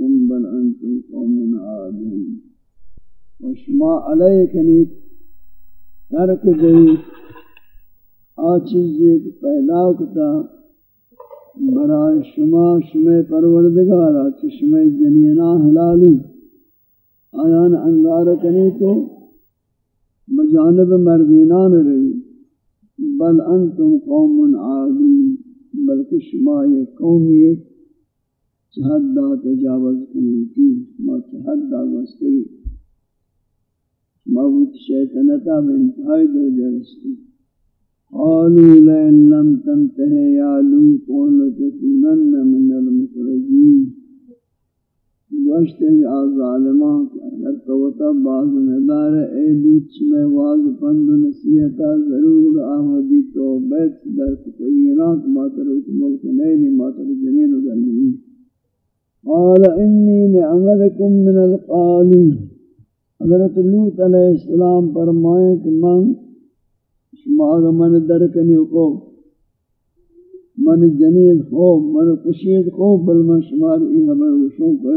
علیکم بل انتم قوم عادون. وشما علیکنی ترک دی آ چیزی پیدا کتا. برای شما شما پروردگارا، چشمہ جنینا حلالی آیان انگار کنی تو بجانب مردینان روی. بل انتم قوم عادون. بلکہ شما یہ قومیت چہد دا تجاوز کنو کی شما چہد دا گستری شما بود شیطنتا بانتہائی درجہ رسکی قالوا لئن لم تنته يا لوط لتكونن من المخرجين گوشت یا ظالمان اگر توتا باز ندار اے لوچ میں واز پند نصیحتا ضرور آمدی تو، بیت در تغیرات ماتر اس ملک نیلی ماتر جنین و گلنی قال انی لعملکم من القالی حضرت لوت علیہ السلام فرمائے کہ من شما من درکنی کو، من جنین خوب من کشید خوب بل من شمار ای حبر وشوں کو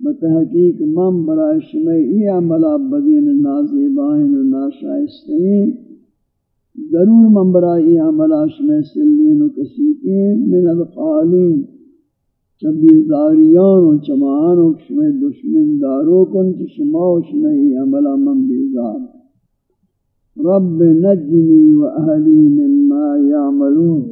بتحقیق من برای شمی ای عملا بدین نازیبائن و ناشائستین ضرور من برای ای عملا شمی سلین و کسیتین من القالین چبیزاریان و چمان و شمی دشمن دارو کن چ شما و شمی ای عملا من بیزار. رب نجنی و اہلی مما یعملون.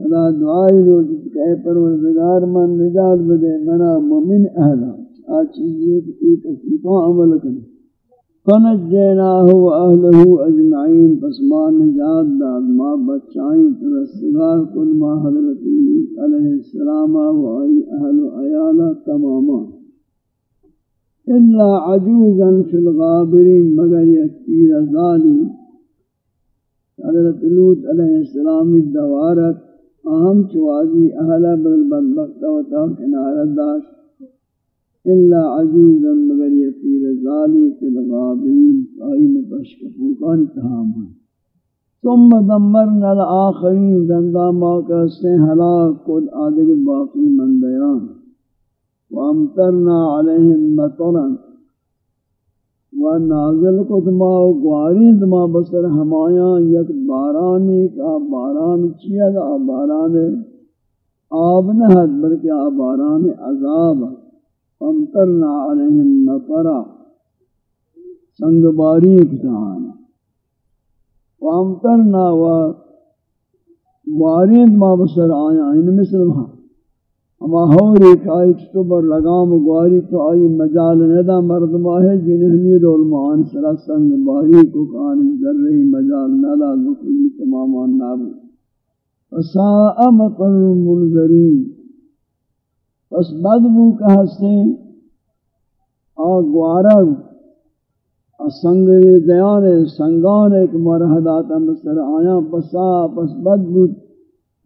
خدا دعائی لو جس کہ اے پروردگار من نجات بدے منا مومن اہلا آج چیزیں کہ تصیفہ عمل کریں فنجیناہ و اہلہ اجمعین پس ما نجات داد ما بچائیں. ترسگار کن ما حضرت علیہ السلام و آئی اہل و تماما الا عجوزا فی الغابرین مگر یک پیر ظالم حضرت لوت علیہ السلام دوارت. آہم چوازی اہل بالبدبخت و تا کنارت الا عجوزا مگر یفیر ظالی فی الغابرین قائم پشکفوکان تہام ہیں ثم دمرنا الاخرین دندا موقع سے ہلاک کد آدھر باقی مندیان وامترنا علیہم مطرا۔ و نازل کو دما گواری دما بسر ہمایاں، یک بارانی کا باران چیا دا باران آب نہد بلکہ آ باران عذاب۔ فمترنا علیہم مطرا۔ سنگ باری کتان وامترنا و گواری دما بسر آیا ان مثل وہاں اما ہوری کائی چتبر لگام گواری تو آئی مجال ندا مردمہ ہے جنہنی رول مان سرا سنگ باری کو کان در رہی مجال ندا لکلی تمامان نابو فساء مقر منذرین پس بدبو کہ ہستے آ گوارا سنگ دیان سنگان ایک مرحدات مصر آیا پسا پس بدبو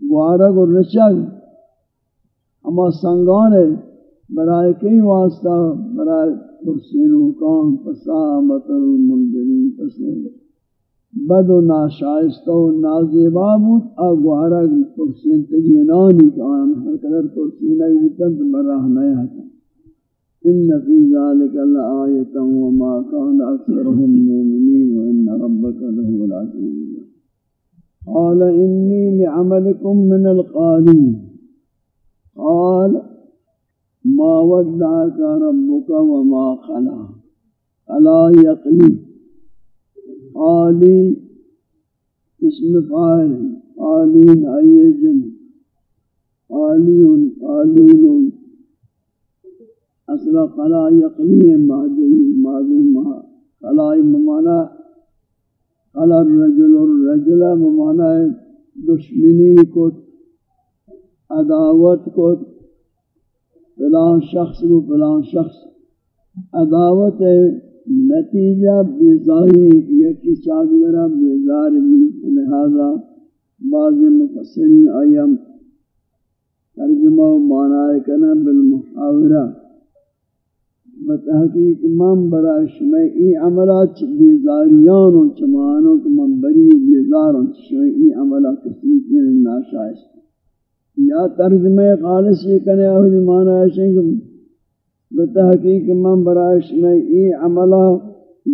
گوارا کو رچگ اما سنگان برائے کئی واسطہ برائے کرسین حکام فسامت مطلب المنظرین پسند بد و ناشائستہ و نازیبا بود اگوارا کرسین تگینانی کان ہر قدر کرسین ایوتن مراہ نیا تھا ان فی ذالک لآیتا وما کان اکثرهم مومنین وان ربک له العزیز قال انی لعملکم من القالین. قال ما ودعك ربك وما خلا. الا يقلي عالي اسم فاعل عالين ايجن عالي عالين اصل قلا يقلي ماضي ماضي ما قلا ممانا قلا الرجل الرجل ممانا دشمنی کو عداوت کو فلان شخص کو فلان شخص۔ عداوت ہے نتیجہ بیزاری یکی چادگرہ بیزار بھی لہذا بعض مفسرین آیم ترجمہ و معنی کنا بالمحاورہ۔ بتحقیق من برای شمع ای عملات بیزاریان و چمانوں کے من بری و بیزاروں شمع ای عملات کسی ناشائست۔ یا ترجمہ خالص یہ کنے اہلی معنی ہے کہ بتحقیق من برایش میں ای عملہ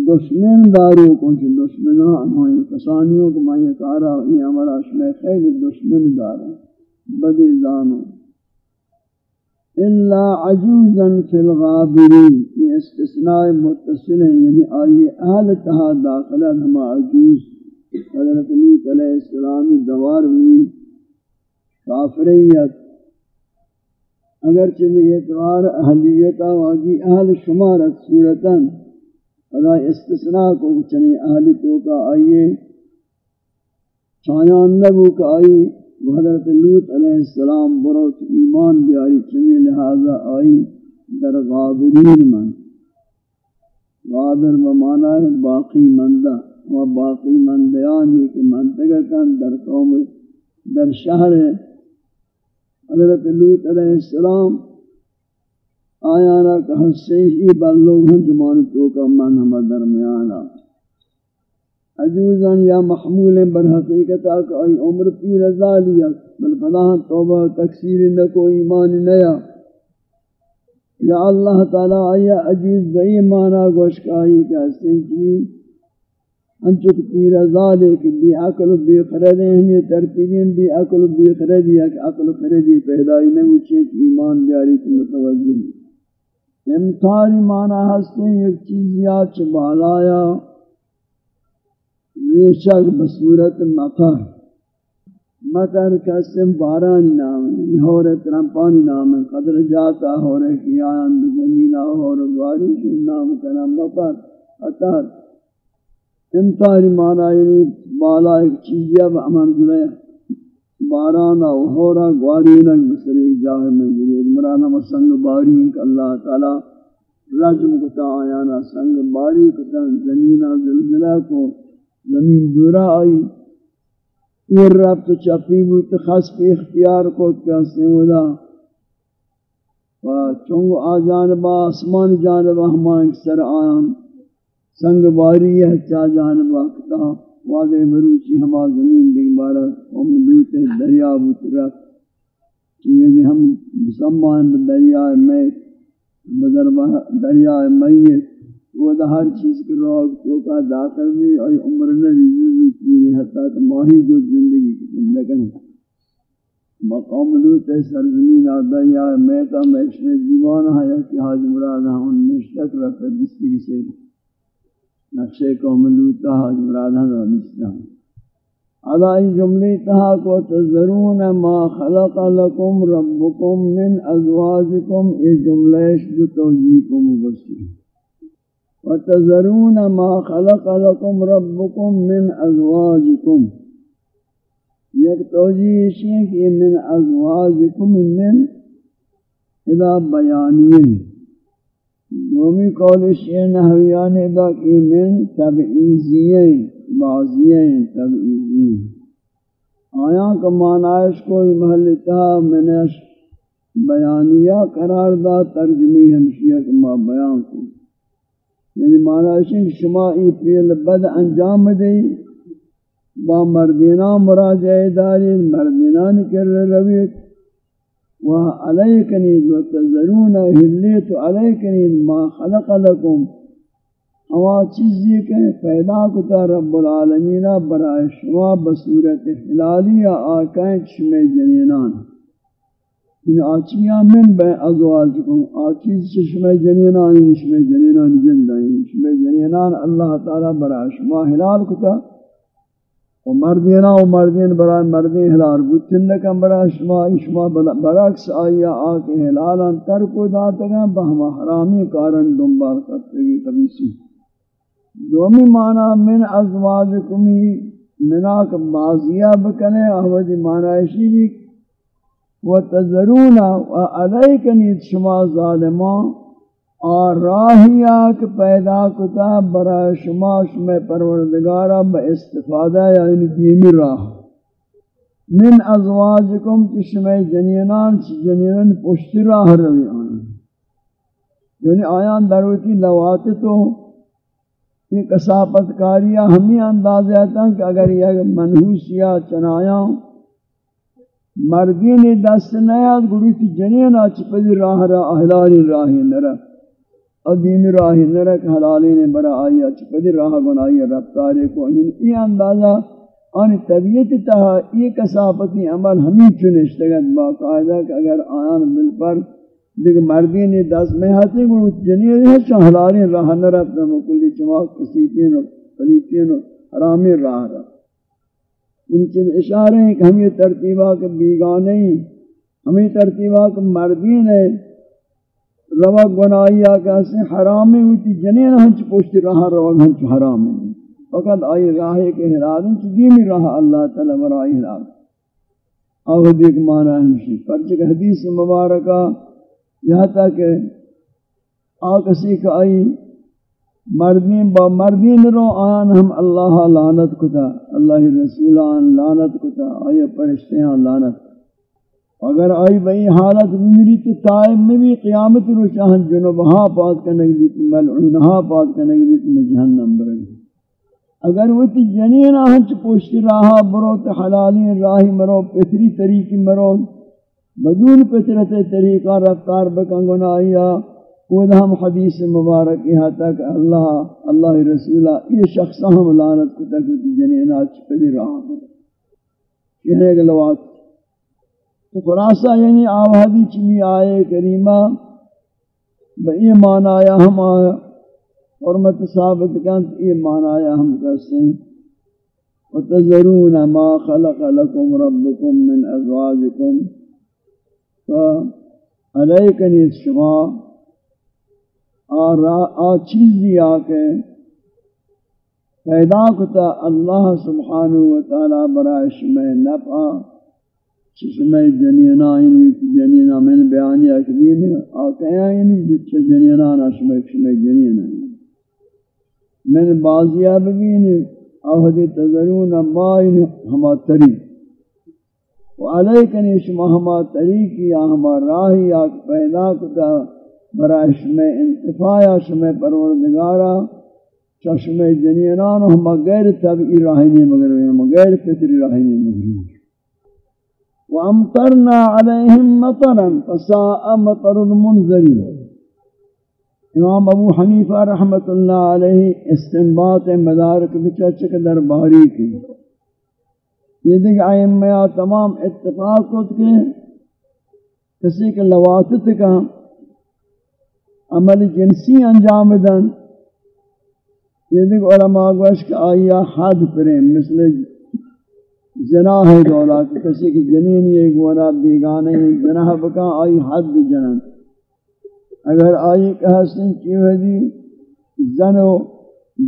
دشمن دارو کچھ دشمنان ہوئیں کسانیوں کو میں کارا ای عملہ شمیں خیلی دشمن دارا بدی زانو. الا عجوزا فی الغابرین. یہ استثناء متصل ہے یعنی آئی اہل تہا داخلہ ہما عجوز. حضرت لوت علیہ السلام دوار ہوئی کافریت اگرچہ بھی اعتبار اہلیتا واجی اہل شمارت صورتاً، خدا استثناء کو چنی اہلی تو کا آئیے چایان نبو کا آئی، حضرت لوت علیہ السلام بروت ایمان بیاری چنی لہذا آئی در غابرین من۔ غابر بمانا ہے باقی مندہ، و باقی مندیان یہ کہ منتگتا در قوم، در شہر ہے حضرت لوت علیہ السلام آیا آیانا کہ حسے ہی بلوگ ہیں جمان تو کا من ہم درمیانا عجوزان یا محمول بر حقیقت آکا ای عمر پی رضا لیا، بل فلاح توبہ تکسیر نکو ایمان نیا۔ یا اللہ تعالی، آیا عجوز بئی مانا گوشکائی کہ حسن انچک پی رضا لے کہ بی عقل و بی خردیں ہمیں ترتیبیں بی عقل و بی خردی ہے کہ عقل و خردی پیدائی نمو چیک ایمان بیاری تو متوجہ امتاری معنی ہستے ایک چیز یا چبالایا ویشک بصورت مطر۔ مطر کا اسم باران نام ہے ہور ترمپانی نام ہے۔ قدر جاتا ہو رہے کی آیان زمینہ ہو رہے بارش نام کا نام مطر۔ اطر امتاری معنی یعنی بالا ایک چیز یا امن جلے بارانا و ہورا گوارینا بسر ایک جاہر میں جلید مرانا و سنگ باری کہ اللہ تعالی رجم کتا آیانا سنگ باری کتا زمینہ زلزلہ کو زمین دورا آئی۔ یہ رب تو چپی بوت خاص اختیار کو کیا سیولا و چونگو آ جانبا آسمان جانبا ہمان سر آیان سنگ باری ہے، چا جانبا کتا واضح مروچی ہما زمین دیکھ بارا ہم لوتے دریا بطرف چیویں ہم مسمان دریا میت بدر دریا میت وہ دا ہر چیز کے روگ تو کا داخل بھی اور عمر نبی زوزت بھی حتیٰ کہ ماہی کو زندگی کی لیکن مقام لوت سرزمین دریا میتا میشن دیوان ہے کہ حاج مراد ہاں، ہم نشتک رکھتا جس کی سے نقشے کو ملوتا حج مراد ہے مسلم ادائی جملی تہا کو تذرون ما خلق لکم ربکم من ازواجکم، یہ جملے شد توجیکم بسی وتذرون ما خلق لكم ربكم من ازواجكم یک توجیہ ہے کہ من ازواجکم من، اذا بیانیہ دومی قول شیر نحویان دا کی من تبعیزییں بعضییں تبعیزییں آیا کا معنیش کوئی محلتا منش بیانیہ قرار دا ترجمی ہمشیہ کما بیان کو۔ یعنی معنیش ہے کہ شما ای پیل بد انجام دی با مردینہ مراجعہ داری مردینہ کر رویت۔ وعليكني وتزرون هليت عليكني ما خلق لكم اوا چیزی کہ پیدا کتا رب العالمین برائے شما بصورت حلالیہ آکائیں شمی جنینان. ان آچیاں من بے ازواجکم آچیز شمی جنینان شمی جنینان جندائیں شمی جنینان اللہ تعالی برائے شما حلال کتا. و مردینا و مردین برای مردین حلال بودتن لکن برای شما شما برعکس آیا آکے حلالا ترکو داتگا بہما حرامی کارن دنبال کرتگی تبیسی. دومی معنی من ازواجکمی مناک بازیہ بکنے احوذی معنی شیلی و تذرونا و علیکنی شما ظالمان اور راہی آک پیدا کتا برای شما شما پروردگارا با استفادہ یعنی دیمی راہ۔ من ازواجکم کی جنینان، چی جنینان پشتی راہ روی آنی یعنی آیان دروتی لوات تو یہ کساپت کاریاں ہمیں انداز آتا کہ اگر یہ منحوس یا چنایاں، مردین دست نیاد گوڑی تی جنین آچ پدی راہ را احلالی راہی نرہ۔ ادیم راہی نرہ کہ حلالی نے برا آئی آچ پدی راہ گنائی رفتارے کو ان ای اندازہ آنی طبیعت تہا یہ کسافتی عمل ہمیں چنشتگت باقاعدہ کہ اگر آیان بل پر دیکھ مردین دست میں ہاتھیں گوڑی جنین ہے چاہ حلالی راہ نرہ مکلی چماک کسیتین و پلیتین و حرامی راہ رہا ان چیز اشارے ہیں کہ ہم یہ ترتیبہ کے بیگانے ہیں، ہمیں ترتیبہ کے مردین ہے روا گناہیا کہ اسے حرامی ہوتی جنین ہنچ پوشتی رہا روا ہنچ حرامی فقط آئی راہ کے حلال ہنچ دیمی راہ اللہ تعالی برائی حلال آہ دیکھ مانا ہمشی۔ پرچک حدیث مبارکہ، یہاں تک آکسی کا آئی مردین با مردین رو آن ہم اللہ لعنت کتا، اللہ رسول آن لعنت کتا آئی پرشتیاں لعنت۔ اگر آئی بئی حالت میری تو تائب میں بھی قیامت رو چاہن جنوبہا پات کا نگلی تو ملعونہا پات کا نگلی تو جہنم برگی اگر وہ تی جنین آہن پوشتی راہا برو تو حلالی راہی مرو، پتری طریقی مرو، بدون پترت طریقہ رفتار بکنگنا آئیا خود ہم حدیث مبارک یہاں تک اللہ اللہ رسولہ، یہ شخص ہم لعنت کو تک جنین جنینات چپلی رہا ہوں یہ ایک لوات تو خلاصہ یعنی آوہدی چلی آئے، کریمہ بئی معنی آیا ہم آیا، حرمت ثابت کنت یہ معنی آیا ہم کہتے ہیں وتذرون ما خلق لكم ربكم من ازواجكم فعليكن الشماء آ چیزی آکے پیدا کتا اللہ سبحانہ وتعالی برائش میں نفع۔ چشمہ جنینا یعنی جنینا میں نے بیانی اکبین آکیا یعنی جس جنینا نشمہ شمہ جنینا میں بازیہ بگین اہد تذرون ما یعنی ہما تری وعلیکن شما ہما تری کی ہما راہی آک پیدا کتا برای شمع انتفاع شمع پروردگارا۔ چشم جنینان ہم غیر طبعی راہی نہیں، مگر ہم غیر فطری راہی نہیں، مگر وامطرنا علیہم مطرا، فساء مطر المنذرین امام ابو حنیفہ رحمت اللہ علیہ استنباط مدارک بچچک درباری کی۔ یہ دیکھ آئیمیہ تمام اتفاق کو کہ کسی کے لواتت کا عمل جنسی انجام دن۔ یہ دیکھ علماء گوش کہ آیا حد پریں، مثل زنا ہے دولا کہ کسی کی جنین یہ گورا بیگانے زنا بکا آئی حد جنن۔ اگر آئی کہ حسن چیوہ دی زنو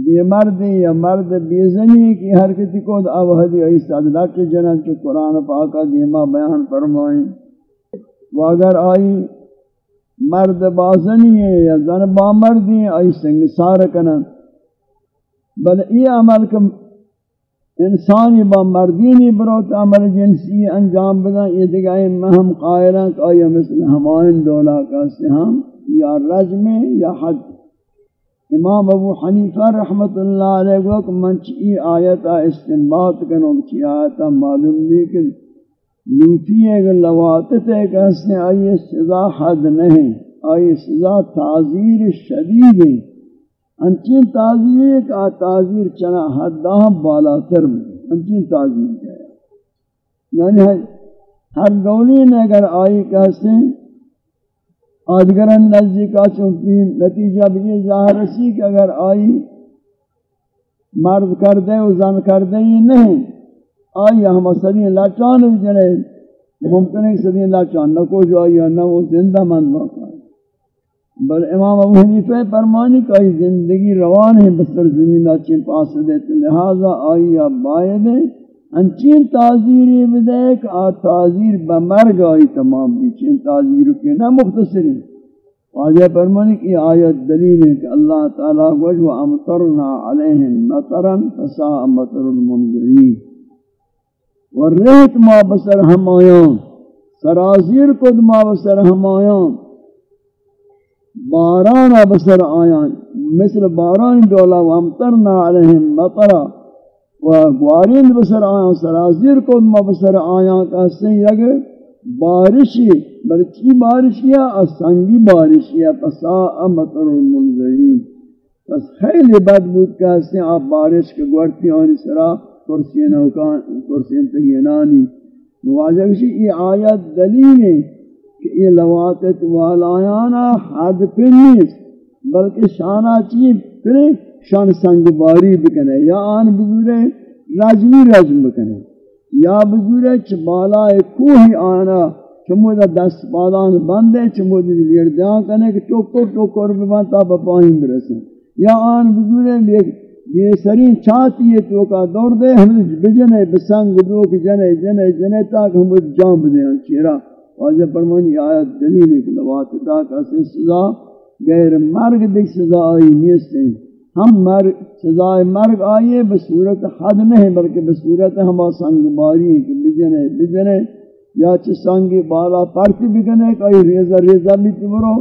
بے مرد یا مرد بے زنی کی حرکتی کو اب حدی ایسا اللہ کے جنن چو قرآن پاکا دیما بیان فرمائیں۔ وہ اگر آئی مرد بازنی ہے یا زن با مردی ہے ای سنگ کنن۔ بل ای عمل کم انسانی با مردینی بروت عمل جنسی انجام بدا یہ دگائی مہم قائلہ کہ آیا مثل ہمائن دولا کا سہم یا رجم یا حد. امام ابو حنیفہ رحمت اللہ علیہ وقت منچ ای آیتا استنباط کنو چی آیتا معلوم لیکن لوٹی ہے کہ لواتت ہے کہ اس نے آئی سزا حد نہیں آئی سزا تعذیر شدید ہے انچین تعذیر ہے کہ تعذیر چنا حدہ بالا تر میں، انچین تعذیر ہے۔ یعنی ہر دولی نے اگر آئی کہتے ہیں آدگرن نزدی کا چونکی نتیجہ بھی ظاہر رسی کہ اگر آئی مرد کر دے و زن کر دے، یہ نہیں۔ آئی ہم صدی اللہ چان جنے ممکن ہے صدی اللہ چان نہ کو جو آئی نہ وہ زندہ مند باقا بل امام ابو حنیفہ فرمانی کہ آئی زندگی روان ہے بسر زمین اچھیں پاس دیتے لہذا آئی یا باید ہے۔ انچین تعذیری بدے کہ آ تعذیر بمرگ آئی تمام بھی چین تعذیر کے نہ مختصری واجہ فرمانی کہ آیت دلیل ہے کہ اللہ تعالیٰ وجہ امطرنا علیہم مطرا فساء مطر المنذرین۔ ورہت ما بسر ہمایان سرازیر کد ما بسر ہمایان بارانا بسر آیان مثل باران دولا وامترنا علیہم مطرا و گوارین بسر آیاں سرازیر کو مبسر آیاں کا سن یک بارشی، بلکی بارش کیا سنگی بارش کیا پسا مطر المنظرین پس خیلی بد بود کہ اس نے آپ بارش کے گوڑتی آنی سرا کرسی نوکان کرسی تگینانی۔ نواجہ کشی یہ آیت دلیل ہے کہ یہ لواتت والایانا حد پر نیست، بلکہ شانہ چیز پھر شان سنگ باری بکنے، یا آن بزرے رجمی رجم بکنے۔ یا بزرے چھ بالا کوہی آنا چمودہ دست بالان بندے چمودہ دلیر دیاں کنے کہ چوکر چوکر ببانتا بپاہیم برسن۔ یا آن بزرے یہ سرین چاہتی ہے تو کا دور دے، ہم بجنے بسنگ دو جنے جنے جنے تاک ہم جام دیں چیرا واجہ فرمانی آیت دلیل ہے کہ لوات تاک اسے سزا غیر مرگ دیکھ سزا آئی نیستیں ہم مرگ سزائے مرگ آئیے بصورت حد نہیں بلکہ بصورت ہم سنگ ماری ہیں کہ بجنے بجنے یا چھ سنگ بالا پرتی بکنے کئی ریزہ ریزہ بھی تمرو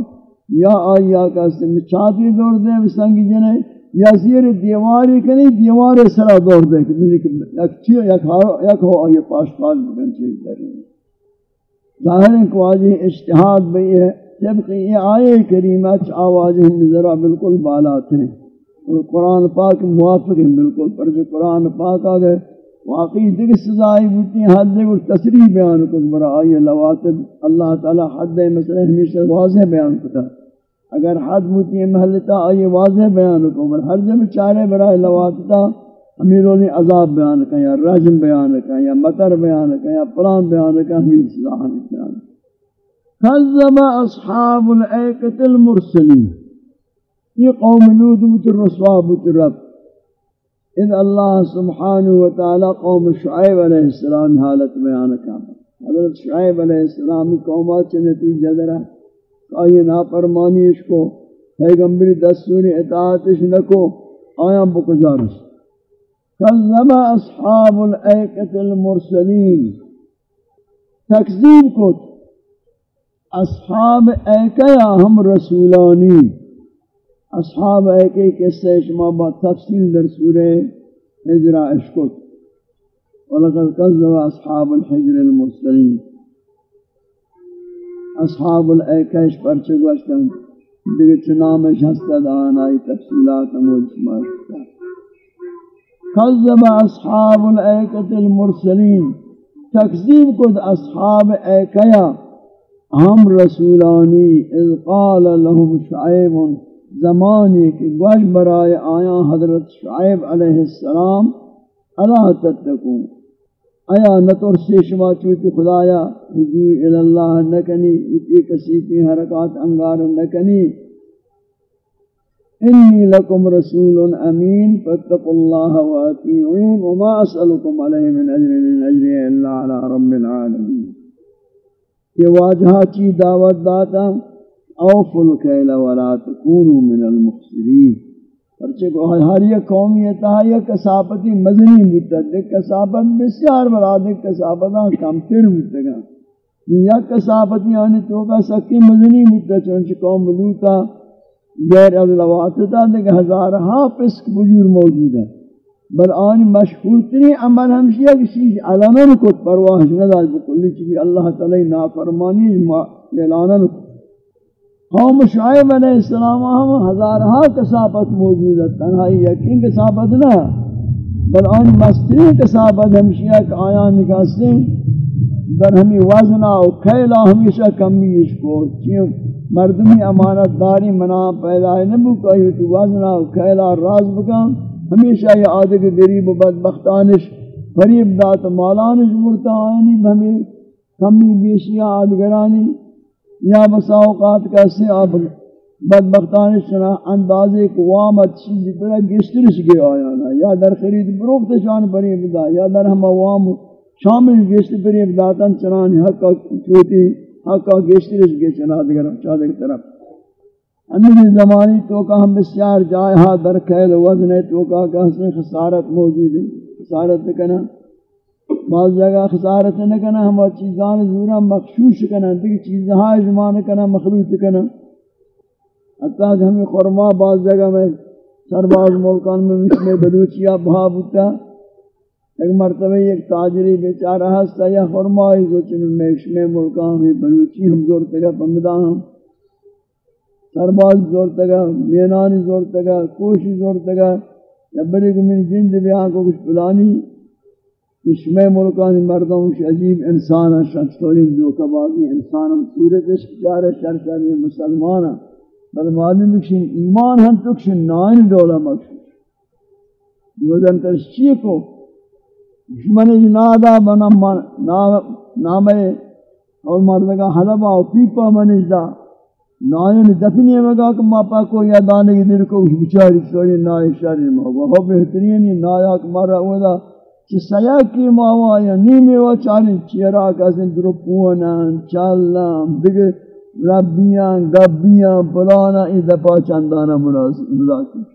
یا آئی آکا سے مچھاتی دور دے سنگ جنے۔ یا زیر دیواری کنی، دیوار سرا دور دے، کہ یک چیو، یک ہو آئی پاش پاش بکن چیز داری۔ ظاہر ہے کہ اشتہاد بھی ہے جبکہ یہ آئے کریمہ چ آواز ذرا بالکل بالا تھے اور قرآن پاک موافق ہیں بالکل، پر جو قرآن پاک آ گئے واقعی دیکھ سزائی بوتی ہیں، حد اور تصریح بیان کو برا آئی لواتد اللہ تعالی حد مثلا ہمیشہ واضح بیان کو اگر حد بوتی ہے محلتا آئی واضح بیان کو بر ہر جب چارے برائے لواتتا امیروں نے عذاب بیان کا یا رجم بیان کا یا مطر بیان کا یا پلان بیان کا امیر سزاہ بیان کذب اصحاب الایکت المرسلین۔ یہ قوم لود بوت رسوا بوت رب ان اللہ سبحانہ وتعالی قوم شعیب علیہ السلام حالت بیان کا حضرت شعیب علیہ السلام قومات سے نتیجہ درہ آئی نافرمانی اس کو، پیغمبری دستور اطاعتش نکو آیا بکجارش کذب اصحاب الایکت المرسلین تکذیب کو اصحاب ایکیا ہم رسولانی؟ اصحاب ایکی قصہ شما با تفصیل در سورہ حجرہ اشکت وَلَقَدْ قَذَّوَ أَصْحَابُ الْحِجْرِ الْمُرْسَلِينَ اصحاب الایکش پر چگوشتن دیگه چنامش هستد آنائی تفصیلات موجود مجمع کذب اصحاب الایکت المرسلین، تکذیب کد اصحاب ایکیا ہم رسولانی اذ قال لهم شعیب، زمانی کی گوش برائے آیا حضرت شعیب علیہ السلام، الا تتقون؟ آیا نتور سے شما چوتی خدایا رجوع اللہ نکنی اتی کسی کی حرکات انگار نکنی؟ انی لکم رسول امین فاتقوا اللہ واتیعون وما اسألکم علیہ من اجر من اجر اللہ علی رب العالمین یہ واجہا چی دعوت داتا، اوفوا الکیل ولا تکونوا من المخسرین پرچہ کو ہر یہ قومیت ہے یہ کسابتی مدنی متعدد کسابت بسیار براد کسابتاں کم تر متگا یا کسابتی آنی تو کا سکی مدنی متعدد چونچہ قوم لوتا غیر اللہ واسطہ دیکھ ہزارہا پسک بجور موجود ہے بل آنی مشہور تری عمل ہمشیہ کسی علانہ کت پرواہ نداز بکلی چکی اللہ تعالی نافرمانی اعلانہ کت قوم شعیب علیہ السلام ہم ہزارہا کسابت موجود ہے تنہائی یقین کسابت نہ بل آن مستری کسابت ہمشیہ کہ آیا نکاستے در ہمی وزنہ و کھیلا ہمیشہ کمیش کو چیوں مردمی امانت داری منا پیدا نبو کہی تو وزنہ و کھیلا راز بکن۔ ہمیشہ یہ آدھے گریب و بدبختانش، غریب دات مالانش مرتا آئینی ہمیں کمی بیشیاں آدھگرانی یا بسا اوقات کیسے آپ بدبختان شنا اندازے قوامت چیزی پر گشترش گئے آیا یا در خرید بروکت شان پری بدا، یا در ہم عوام شامل گشت پری بداتن چنان حقا چوتی۔ حقا گشترش گئے چنا دیگر چادر طرف۔ اندر زمانی تو کا ہم بسیار جائے ہاں در خیل وزن تو کا کہ اس میں خسارت موجود ہے۔ خسارت کنا۔ بعض جگہ خسارت نہ کنا، ہم چیزان زورا مخشوش کنا دیکھ چیزہاں اجمان کنا، مخلوط کنا۔ حتیٰ کہ ہمیں خورما بعض جگہ میں، سرباز ملکان میں مثل بلوچیا بھا بوتا۔ ایک مرتبہ ایک تاجری بیچارہ ہستا یا فرمائی جو چنن میکش میں ملکہ ہمیں بلوچی ہم زور تگا پمدہ ہم۔ سرباز زور تگا، مینانی زور تگا، کوشی زور تگا، یا بڑی گمین جند بیان کو کچھ پلانی۔ اشمے ملکانی مردوں کی عجیب انسان ہے شخص تولی جو کبازی انسان ہم صورت اس چارے شر شر مسلمان بل معلوم کشن ایمان ہم تکشن نائن دولا مکشن گزن ترشچی کو؟ دشمن نادا بنا نام اور مردگا حلبا و پیپا منشدا نائن دفنی مگا کہ ماپا کو یا دانے کی دل کو بچاری سوری نائن شاری مگا وہ بہترین نایا کہ مارا ہوا دا چی سیا کی ماوا یا نیمی و چاری چیرا کسن درو پونن چلن دیگه ربیاں گبیاں پلانا ای دپا چندانا ملازم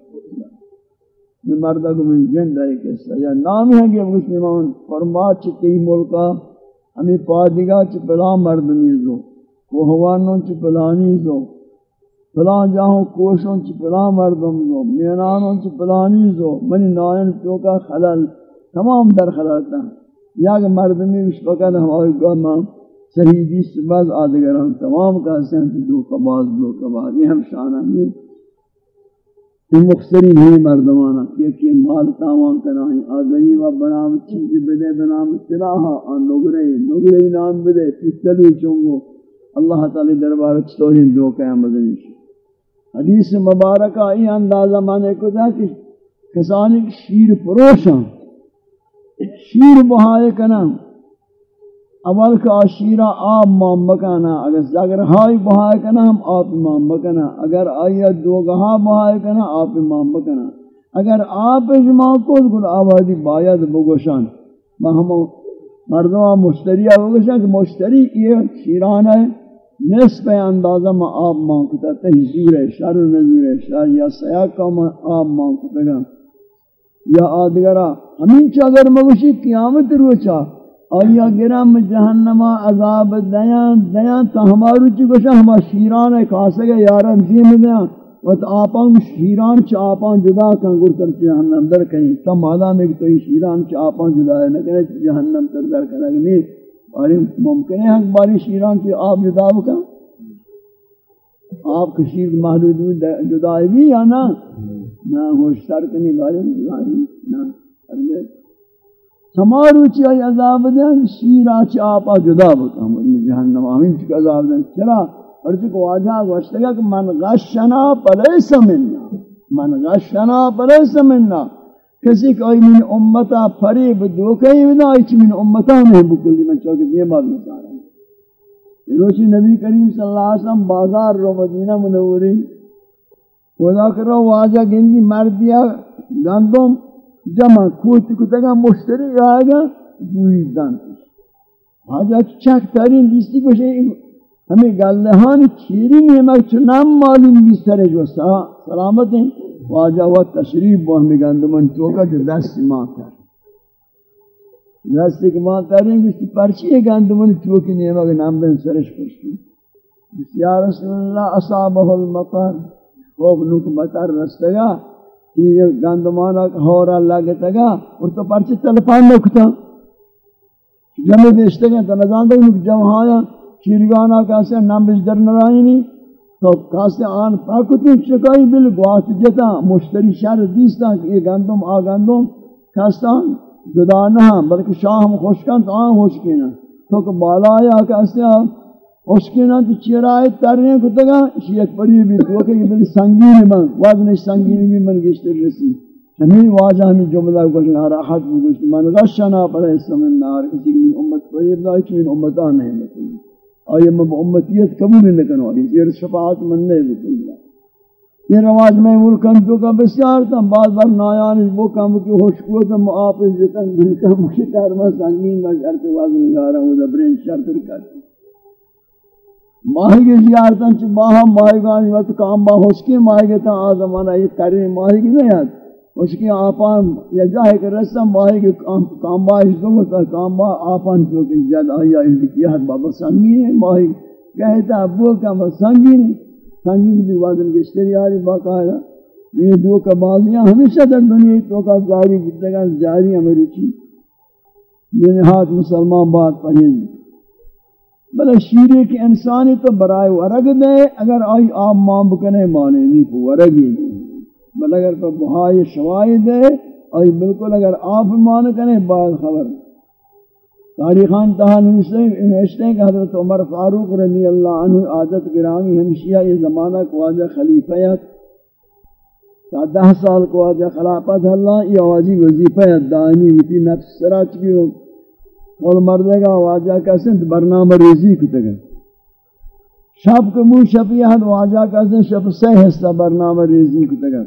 میں مردہ کو من جن رہے کسا یا نامی ہے کہ مسلمان فرمات چی کئی ملکا ہمیں پادگا چی پلا مردمی زو کوہوانوں چی پلانی زو پلان جاہوں کوشوں چی پلا مردم زو مینانوں چی پلانی زو منی نائن چوکا خلل، تمام در خلالتا یا کہ مردمی اس وقت ہماری گاما صحیح جیس بعض آدھگران تمام کا حسن دو قباز دو قباز یہ ہم شانہ میں یہ مخصری نہیں مردمانا کہ مال تاوان کرائیں آدھری و بنام، چیز بدے بنام، سلاحا آن نگرے نگرے نام بدے پستلی چونگو۔ اللہ تعالی دربار چطوری دو قیام بدنیش حدیث مبارکہ ای اندازہ مانے کو تھا کہ کسانی شیر پروشاں شیر بہائے کنام اول کا شیرہ آب مام بکانا، اگر اگر ہائی بہائے کنا، ہم آپ امام بکنا اگر آئی دو گہا بہائے کنا، آپ امام بکنا اگر آپ اجماع کو گل آبادی باید بگوشان۔ ہم مردمہ مشتریہ بگوشان کہ مشتری یہ شیران ہے۔ نصف اندازہ میں آپ مانکتا تحضور ہے، شر نظور ہے، شر یا سیاکہ میں آپ مانکتا گا۔ یا آدگرہ ہمیں چاگر مگوشی قیامت روچا۔ آیا گرم جہنم عذاب دیاں دیاں تا ہمارو چی گوشا، ہما شیران ہے کاسے گا یاران دیم دیاں وقت آپان شیران چا آپان جدا کن گر کر جہنم در کہیں تم مالا میں کہ تو شیران چا آپان جدا ہے، نہ کرے جہنم تر در کرے نہیں، باری ممکن ہے ہم باری شیران چا آپ جدا بکن؟ آپ کشیر محدود جدائی بھی یا نا نہ ہوشتر کنی، باری جدائی نا ارگے سمارو چی آئی عذاب دیں شیرہ چی آپا جدا بکا مجھے جہنم آمین چی عذاب دیں چرا؟ اور چی کو واجہ گوشتا گا کہ من غشنا پلیس مننا من غشنا پلیس مننا کسی کہ آئی من امتا فریب دوکہی بنا، آئی چی من امتا نہیں بکلی من چاکہ یہ باب نتارا روچی نبی کریم صلی اللہ علیہ وسلم بازار رو مدینہ منوری۔ وذا کرو، واجہ گندی مردیا گندم۔ جمع کوتی کتگا مشتری آگا دوی دن حاجہ چک ترین بیستی کشے ہمیں گلہانی چیری نیمک چنم معلوم بیستر جو سلامت ہیں واجہ و تشریف وہ ہمیں گندمن چوکا جو دست ماں کر دست کے ماں کریں بیستی پرچی گندمن چوکی نیمک نام بین سرش پشتی بیستی یا رسول اللہ اصابہ المطر. خوب نوک مطر رستگا یہ گندمانا ہورا لگتا گا اور تو پرچی تلفان نکتا جمع دیشتے گا تو نظام دے نک جمع آیا۔ چیرگانا کاسے نام در نرائنی تو کاسے آن پاکتی چکائی بل گوات جتا۔ مشتری شہر دیستا کہ یہ گندم، آ گندم۔ کاستا جدا نہ، بلکہ شاہ ہم خوشکان تو آن خوشکینا تو کہ بالا آیا کاسے آن۔ اس کے نا تو چرائے ترنے کو تگا شیعت پڑی بھی تو کہ بلی سنگین من وزن سنگین بھی من گشتر رسی۔ ہمیں واجہ ہمیں جملہ کو جنا راحت بھی گشت۔ من غشنا پر اسم النار کسی کی امت پر پریب نہ کہ امتان نہیں مطلب آئے میں امتیت قبول نہ کرو یہ شفاعت من نہیں مطلب یہ رواج میں ملکن تو کا بسیار تھا، بعض بار نایان وہ کام کی ہوش کو تم آپ جتن من کا مشکار میں سنگین میں شرط وزن نگارا ہوں دبرین شرط کرتی ماہی کی زیارتاں چھ باہا ماہی گانی وقت کام با ہوشکی ماہی کی تا آزمانا یہ کری ماہی کی نہیں ہے ہوشکی آپان یا جاہے کہ رسا ماہی کی کام با اس دو تا کام با آپان جو کہ جد آئی آئی لکھی حد بابا سنگی ہے ماہی۔ کہتا ابو کام سنگی ہے سنگی بھی وزن گشتری آری باقاعدہ یہ دو کا بازیاں ہمیشہ در دنیا تو کا جاری گفتگان جاری ہماری چیز۔ بنہاد مسلمان بات پرہیز بلے شیرے کی انسانی تو برائے ورگ دے، اگر آئی آپ ماں بکنے مانے نہیں کو ورگی نہیں۔ بل اگر تو بہائی شوائی دے، آئی بالکل اگر آپ مان کنے، بعد خبر۔ تاریخان تہا نوشتے ہیں کہ حضرت عمر فاروق رضی اللہ عنہ عادت گرامی ہمشیہ یہ زمانہ کو آجا خلیفیت تا دہ سال کو آجا خلافت اللہ، یہ آجی وظیفیت دائمی ویتی نفس سرا چکی ہو اور مردے گا واجہ کسن برنامہ ریزی کتے گا شب کو مو شفیہت واجہ کسن شب سے حصہ برنامہ ریزی کتے گا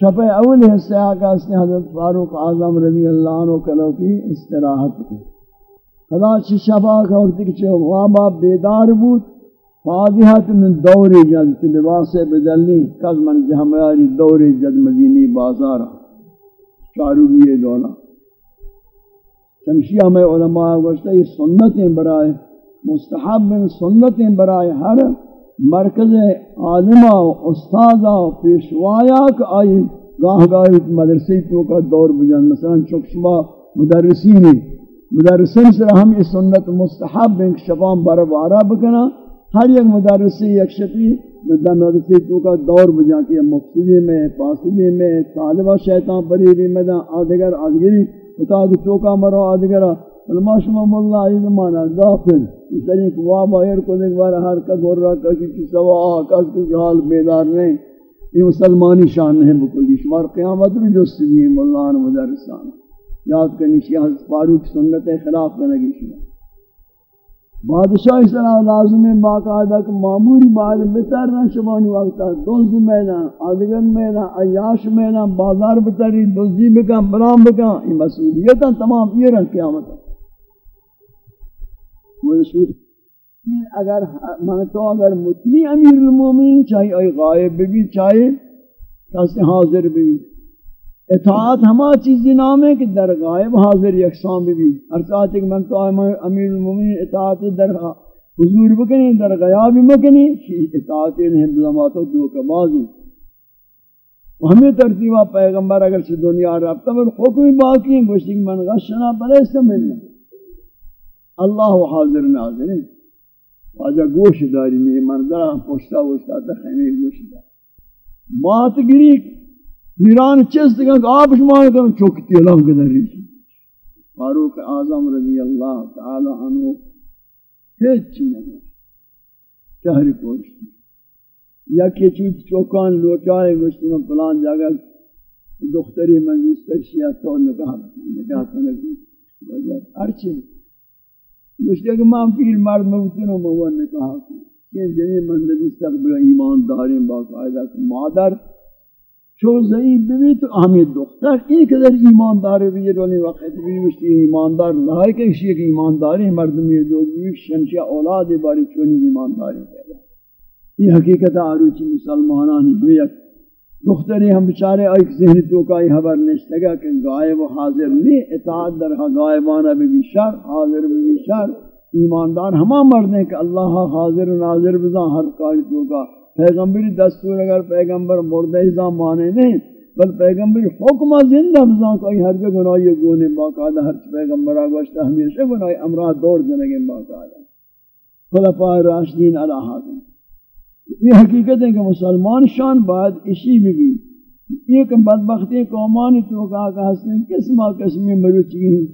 شب اول حصہ آقا اس نے حضرت فاروق اعظم رضی اللہ عنہ کلو کی استراحت کی خدا چی شفا کا وقت کہ چھو بیدار بود فاضحات من دوری جد لباس بدلنی کز من جہمیاری دوری جد مدینی بازارا چارو بھی دولا چمشیہ میں علماء گوشتا یہ سنتیں برائے، مستحب سنتیں برائے ہر مرکز عالمہ و استاذہ و پیشوایا کہ آئی گاہ گاہ مدرسی تو کا دور بجان مثلا چکشبہ مدرسین مدرسین سے ہم یہ سنت مستحب بین شفام بربارہ بکنا۔ ہر یک مدرسی یک شفی مدرسی تو کا دور بجان کہ مفسدی میں فاصلی میں، طالبہ شیطان پریری میں آدھگر آدھگری اتاد چوکا مرو آدگرا علماء شما مولا ای مانا غافل اس طریق وا باہر کو دیکھ بار ہر کا گور کسی کی سوا، کس کی حال بیدار نہیں. یہ مسلمانی شان ہے بکلی شمار قیامت رو جو سنی مولا ان مدرسان. یاد کرنی شیعہ فاروق سنت خلاف کرنے کی شمار بادشاہ اس طرح لازم ہے باقاعدہ کہ معمولی بعد بتر نہ شبانی وقتا دوز مینا، آدگن مینا، عیاش میں مینا، بازار بتری، دوزی بکن بلام بکن یہ مسئولیت تمام یہ رنگ قیامت ہے۔ اگر من تو اگر مطلی امیر المومن چاہیے غائب بھی چاہیے کسی حاضر بھی اطاعت ہما چیزی نام ہے کہ در غائب حاضر یکسان بھی ہر ساتھ ایک من تو امیر المومنین اطاعت در حضور بکنی در غیاب مکنی شی اطاعت یعنی انہیں بلماتو دو کبازی ہمیں ترتیبہ پیغمبر اگر سے دنیا رابطہ پر حکم باقی ہیں، گوشتی کہ من غشنا پلے سمجھنا اللہ حاضر ناظر ہے واجہ گوش داری نہیں مردہ پوشتا وشتا تخیمی گوش داری مات گری ایران چیز دیگا کہ آپ شما کریں چوکتی اللہ کے در فاروق اعظم رضی اللہ تعالی عنہ ہیچ نہیں چہری پوشتی یا کہ چیز چوکان لوٹائے گوشتی میں پلان جاگا دختری منجیستر شیعہ تو نکاح نکاح کنگی ارچی گوشتی کہ ماں پیر مرد موتنوں موان نکاح کنگی یہ جنہی مندی استقبل ایمان داریں باقاعدہ مادر. چو ضعیف بھی تو ہمیں دختر این قدر ایماندار بھی یہ دونی وقت بھی مشتی ایماندار لائے کہ اسی ایک ایمانداری مردمی دو بھی شمشی اولاد باری چونی ایمانداری پیدا. یہ حقیقت آروچی مسلمانانی ہوئی دختری ہم بچارے ایک ذہنی تو کا یہ خبر نشتگا کہ غائب و حاضر نہیں اطاعت در غائبانہ بھی بھی شر، حاضر بھی بھی شر. ایماندار ہما مرد ہیں کہ اللہ حاضر و ناظر بزا ہر کاری تو کا پیغمبری دستور اگر پیغمبر مردہ ازام مانے نہیں، بل پیغمبری حکمہ زندہ بزان کوئی ہر جگہ گناہی گونے باقاعدہ، ہر پیغمبر آگوشتا ہمیشہ گناہی امراض دور جنگیں باقاعدہ۔ خلفاء راشدین علیہ حاضر۔ یہ حقیقت ہے کہ مسلمان شان بعد اسی بھی۔ بھی ایک بدبختی قومانی تو کہا کہ حسن قسمہ قسمی مروچی ہیں۔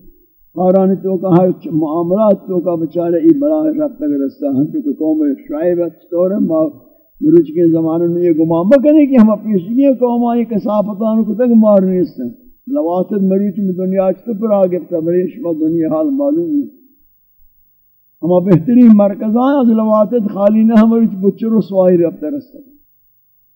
قارانی تو کہا معاملات تو کہا بچارے، ای براہ رب تک رستا ہم تو قوم شعیب ہے تو رہے مروچ کے زمانے میں یہ گمان بکنے کہ ہم پیشگی قوم آئی کسافتان کو تک مار نہیں سکتے لواتت مروچ میں دنیا چھتے پر آگے تبریش و دنیا حال معلوم ہے ہم بہترین مرکز آئیں از لواتت خالی نہ ہم مروچ بچر و سوائی رفت رستے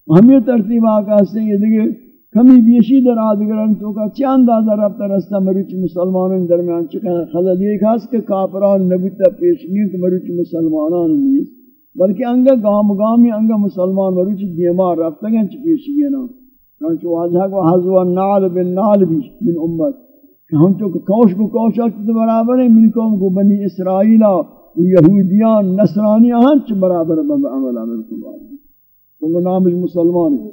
ہم یہ ترتیب آقا سے یہ دیکھے کمی بیشی در آدگران تو کا چی اندازہ رفت رستا مروچ مسلمانوں درمیان چکا خلد یہ خاص کہ کافران نبیتا پیشگی کہ مروچ مسلمانان نہیں بلکہ انگا گام گامی انگا مسلمان مروچ دیمار رفتا گئن چی پیشی گینا. چونچہ واضح کو حضو النال بن نال بھی من امت. کہ ہم چونکہ کوش کو کوش آتی تو برابر ہیں، من قوم کو بنی اسرائیلہ یہودیان نصرانیان چی برابر بب عمل عمل کو بارد چونکہ نامش مسلمان ہے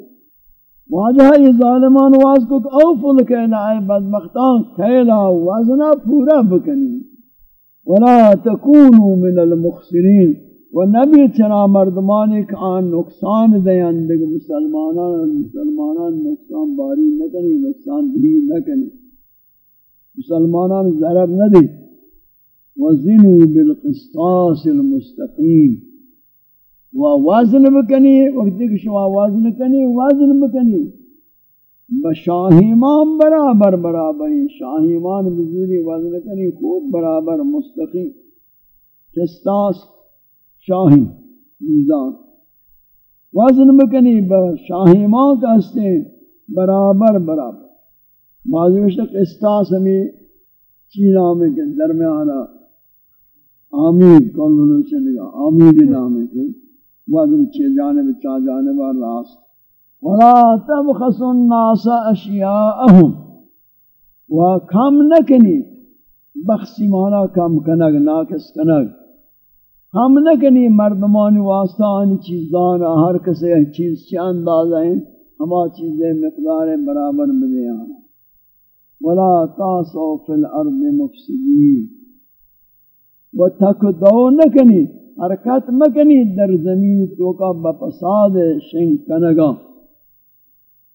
واجہ یہ ظالمان واز کو کہ اوفل کہنا آئے بدبختان کھیلا وزنا پورا بکنی. ولا تکونوا من المخسرین. و نبی چنا مردمان ایک آن نقصان دیان دیکھ مسلمانان مسلمانان نقصان باری نکنی، نقصان دی نکنی۔ مسلمانان ضرب ندی۔ وزنوا بالقسطاس المستقیم۔ و وزن بکنی، وقتی کہ شما وزن کنی، وزن بکنی۔ بشاہیمان برابر برابر شاہیمان بزوری وزن کنی، خوب برابر، مستقیم۔ قسطاس شاہی میزان۔ وزن بکنی بشاہیمان کا ہستے برابر برابر۔ معذوش تک استاس ہمیں چینا میں کے درمیانا آمید کلو چلے گا آمید نام ہے وزن چھ جانب چا جانب اور راست ولا تبخس الناس اشیاءهم و کم نکنی بخسی مانا کم کنگ ناکس کنگ۔ ہم نکنی مردمان واسطہ آنی چیزان ہر کسی چیز چی انداز ہیں ہما چیزیں مقدار برابر ملے آنا۔ ولا تاسو فی الارض مفسدین و تکدو نکنی حرکت مکنی در زمین تو کا بفساد شنگ کنگا۔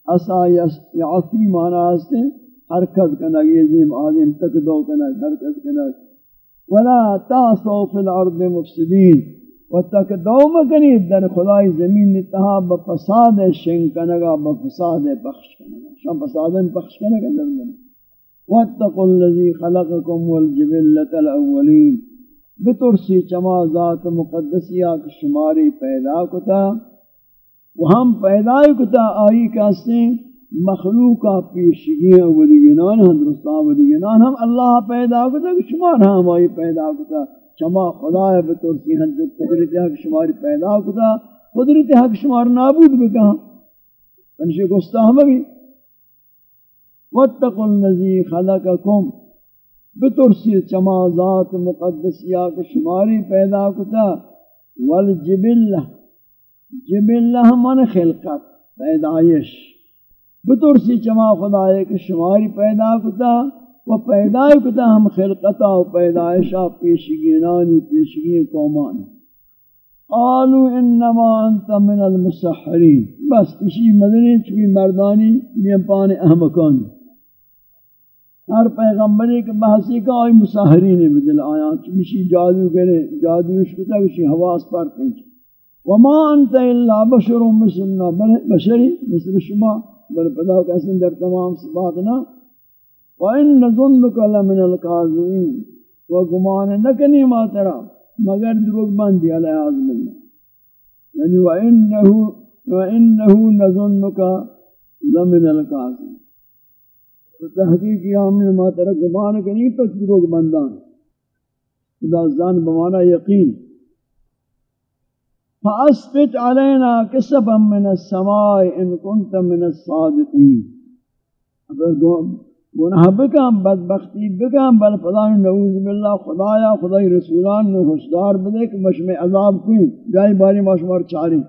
اسا یعصی مانا سے حرکت کنگ یہ زیم آدم تکدو کنگ حرکت کنگ۔ ولا تاسو فی الارض مفسدین و تکدو مکنی در خدای زمین نتہا بفساد شنگ کنگا بفساد بخش کنگا. شان فسادن بخش کنگا در زمین واتقوا الذي خلقكم والجبلة الاولين بترسی چما ذات مقدسیہ کے شماری پیدا کتا. وہ ہم پیدا کتا آئی کاستے مخلوقہ پیشگیاں ولیگنان حضرستان ولیگنان ہم اللہ پیدا کتا کہ شمار ہم آئی پیدا کتا۔ چما خدا بترسی ہم جو قدرت حق شماری پیدا کتا۔ قدرت حق شمار نابود بکا۔ انشی گستا ہم بھی۔ واتقوا الذي خلقكم بترسی چما ذات مقدسیہ کے شماری پیدا کتا۔ والجبلہ جبلہ من خلقت پیدائش بترسی چما خدا کے شماری پیدا کتا و پیدا کتا ہم خلقتا و پیدائشا پیشگینانی پیشگین قومان۔ قالوا انما انت من المسحرین۔ بس اسی مدنی چکی مردانی نیپان احمقانی ہر پیغمبری کے بحثی کا آئی مساہرین بدل آیا چمیشی جادو کرے جادو اشکتا کشی حواس پر کنچ وما انت الا بشر مثلنا، بشری مثل شما۔ بل پدا کسن در تمام صفاتنا، وَإِنَّ ظُنُّكَ لَمِنَ الْقَاذِمِينَ و گمان نکنی ما ترا، مگر دروگ بندی علیہ عظم اللہ یعنی وَإِنَّهُ وَإِنَّهُ نَظُنُّكَ لَمِنَ الْقَاذِمِينَ تو تحقیق یہ ہم نے ماترہ گمان کنی تو چروگ بندان۔ خدا زان بمانا یقین۔ فاسقط علینا کسبا من السماء ان کنت من الصادقین اگر گناہ بکم، بدبختی بکم، بل فلان نعوذ باللہ، خدایا، خدای رسولان نے خوشدار بدے کہ مشمع عذاب کوئی گائی باری مشمار چاری.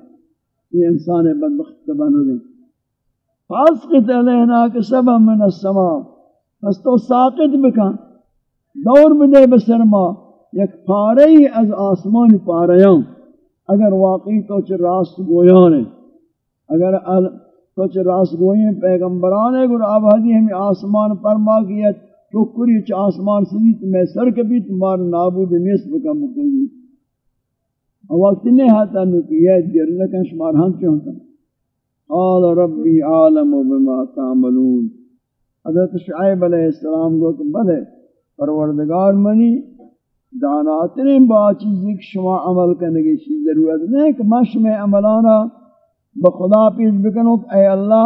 یہ انسان بدبخت تبن دیں فاسقط علینا کہ سبب من السماء. پس تو ساقط بکن دور بدے بسرما یک پارے از آسمان پاریاں. اگر واقعی تو چھ راست گویانے، اگر تو چھ راست گوئیں پیغمبرانے گر آبادی ہمیں آسمان فرما کیا ٹکری چھ آسمان سنیت، میں سر کبھی تمہار نابود نیست بکن مکلی وقت نہیں ہاتا نکی ہے دیر لکن شمار ہم چونتا قال ربی عالم بما تعملون۔ حضرت شعیب علیہ السلام کو کہ بلے، پروردگار منی داناتنے با چیزی کہ شما عمل کرنے چیز ضرورت نہیں کہ میں شما عملانا بخدا پیش بکنو کہ اے اللہ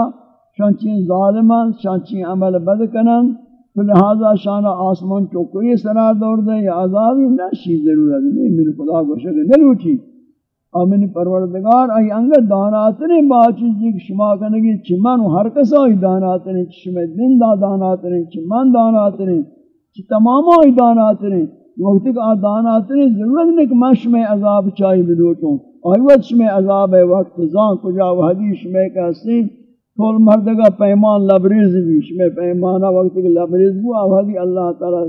شانچین ظالمان شانچین عمل بد کنن، تو لہذا شان آسمان چوکری سرا دور دے یا عذابی نہ چیز ضرورت نہیں میرے خدا کو شکر نہ لوٹی آمین، پروردگار، ای انگ داناتنے با چیزی کہ شما کنگی چمن و ہر کس آئی داناتنے شما دن دا داناتنے چمن داناتنے چی تمام آئی داناتنے وقتی کہ داناتنے ضرورت نہیں کہ مش میں عذاب چاہی بلوٹوں آئی وقت شما عذاب ہے، وقت زان کجا و حدیث میں شما کہستے کول مردگا پیمان لبریز بیش میں پیمانا وقت کہ لبریز بو آوازی اللہ تعالی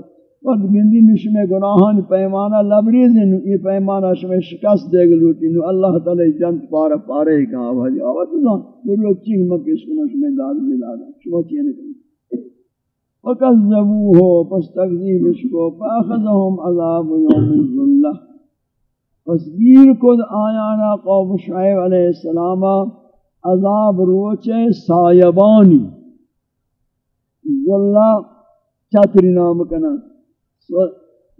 وقت گندی نشمے گناہان پیمانا لبریز نو یہ پیمانا شمیں شکست دے گلوٹی نو اللہ تعالی جنت پارا پارے کہا آوازی آوازی دان یہ لوگ چیز میں پیش کنو شمیں داد ملادا شما چینے کرنے وکذبوہو پس تکذیبش کو فاخذہم عذاب یوم الظلہ پس گیر کد آیانا قوم شعیب علیہ السلام، عذاب روچے سایبانی. ظلہ چتری نام کنا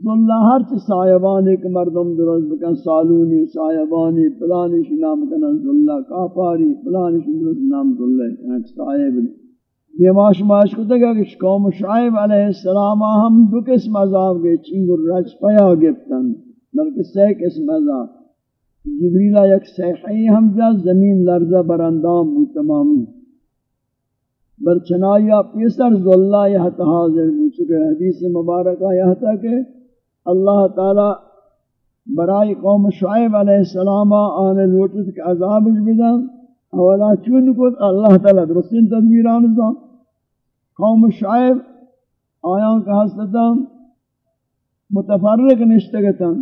ظلہ ہر چی سایبانی کے مردم درست بکن، سالونی، سایبانی، پلانش نام کنا ظلہ کافاری، پلانش درست نام ظلہ یعنی سایب یہ معاش معاش کو دگا کہ قوم شعیب علیہ السلام ہم دو قسم عذاب گئے چنگر رج پیا گفتن بلکہ سی قسم عذاب۔ جبریلہ یک سیحی حمزہ زمین لرزہ براندام بود تمامی برچنائی پیسر ذلہ یہت حاضر بود چکے حدیث مبارکہ یہ یہتا کہ اللہ تعالی برائی قوم شعیب علیہ السلام آنے لوٹت کے عذاب بدن۔ اولا چون کو اللہ تعالی درستین تدبیران دا قوم شعیب آیاں کا حسدتا متفرق نشتگتا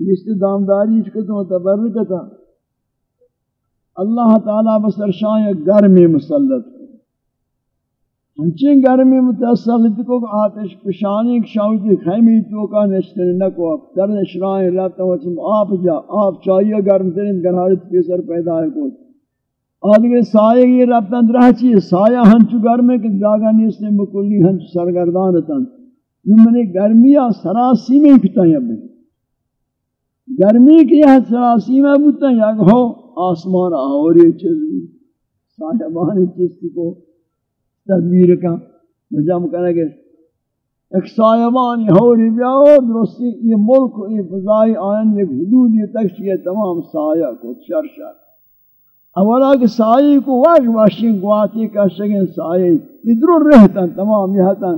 جس دامداری اس کو تو اللہ تعالیٰ بسر شاہ گرمی مسلط. ہنچین گرمی متسلط کو آتش پشانی شاوتی خیمی تو کا نشتر نکو. در نشرائیں رہتا وچم آپ جا آپ چاہیے گرم ترین گرحارت پیسر پیدا ہے کو آدھگے سائے یہ ربطا درہ چیئے سایہ ہنچو گرمے کہ جاگا نیستے مکلی ہنچو سرگردان سرگردانتا یہ منی گرمیہ سراسی میں کتا ہے بھئی گرمی کی یہ سراسی میں بوتا ہے۔ یا ہو، آسمان آور یہ چیز۔ صاحبان چیز کو تدبیر کا۔ نجام کرنے گے ایک صاحبان ہوری بیاو درستی، یہ ملک، یہ فضائی آئین، یہ حدود، یہ تکشی تمام سایہ کو شر شر اولا کہ سایہ کو واش واشین گواتی کا شگن سایہ یہ ضرور تمام یہ ہتا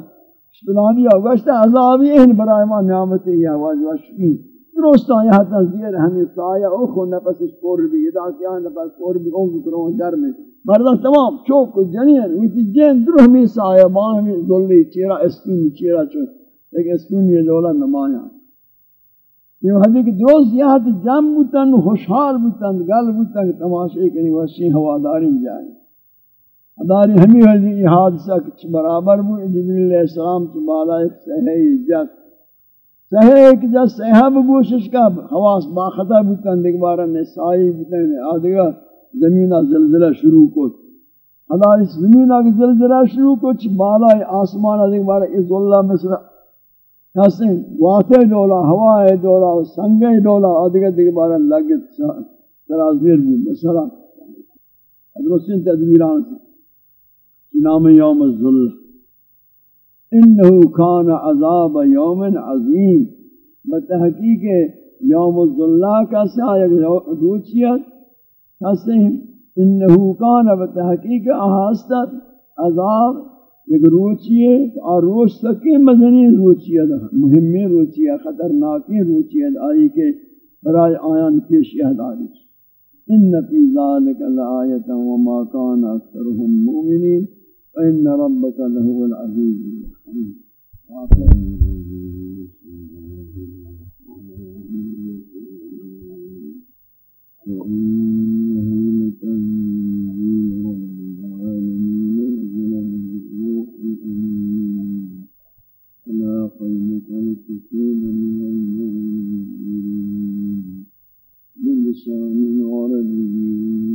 شبلانی آگوشتا عذابی اہن برای ما نعمتی یہ واش واشین درستا یہ تصدیر ہمیں سایہ اوکھو نفسش پور بھی ادا کیا نفس پور بھی اونگ کروں در میں۔ مردہ تمام چوک جنین، ویتی جن در ہمیں سایہ ماں ہمیں ذلی چیرا اسکونی چیرا چون۔ لیکن اسکونی یہ دولا نمایا یہ حدیث کہ درست یہ جم بوتن خوشحال بوتن، گل بوتن، تماشے کنی وشی ہواداری جائیں۔ اداری ہمیں حدیث یہ حادثہ کچھ برابر بو، جبریل علیہ السلام چھ بالا ایک صحیح جت۔ سہے ایک جا سہب گوشش کا حواس با خطا دیکھ بارا نسائی بکن آدھگا زمینہ زلزلہ شروع کو خدا زمینہ زلزلہ شروع کو چھ بالا آسمان دیکھ بارا اس اللہ مثل کسیں واتے دولا، ہوائے دولا، سنگے دولا آدھگا دیکھ بارا لگت ترازیر بود مثلا ادرسین تدبیران سے نام یوم الظلہ انہو کان عذاب یوم عظیم۔ بتحقیق یوم الظلہ کا سایہ روچیت کسے انہو کان بتحقیق احاستت عذاب ایک روچیت اور روچ سکے مدنی روچی روچیت مہمی روچیت خطرناکی روچیت آئی کے برای آیان پیش احداری ان فی ذالک الآیتا وما کان اکثرهم مؤمنین فإن ربك لهو العزيز الرحيم وإنه لتنزيل على قلبك من المؤمنين بلسان عربي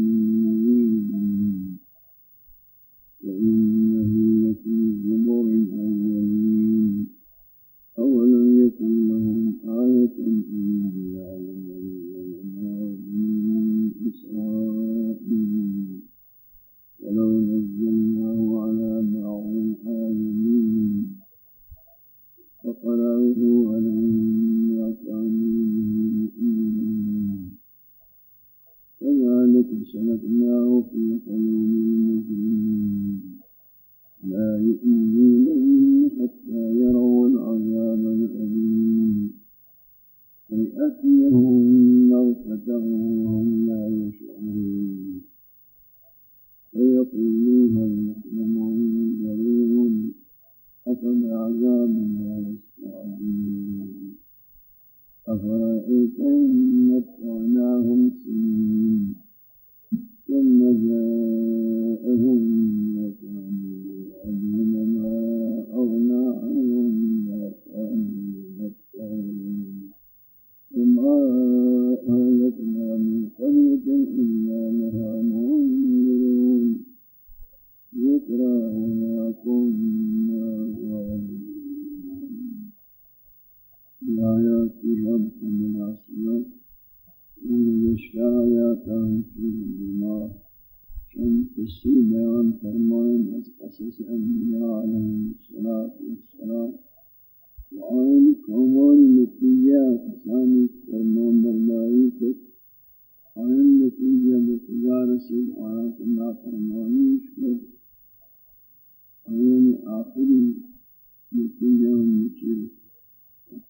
نتیجہ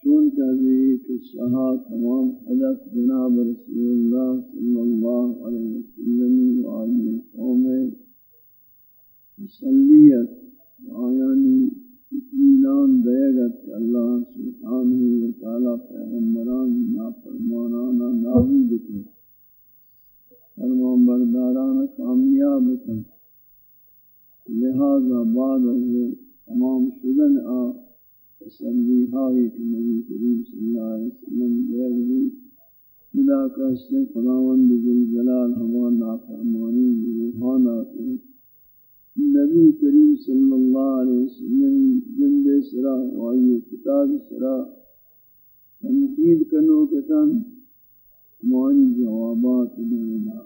چون کہتے کہ سہا تمام حدث جناب رسول اللہ صلی اللہ علیہ وسلم و آئین قوم مسلیت آیانی اطمینان دے گا کہ اللہ سبحانہ و تعالی پیغمبران نافرمانانا نابود کن فرمان برداران کامیاب کن لہذا بعد از تمام شدن آ تسلی ہائی کہ نبی کریم صلی اللہ علیہ وسلم دے گی جدا کہستے خداوند ذوالجلال ہوا نافرمانی روحانا کریں نبی کریم صلی اللہ علیہ وسلم جند سرا وائی کتاب سرا تنقید کنو کتن مانی جوابات دینا.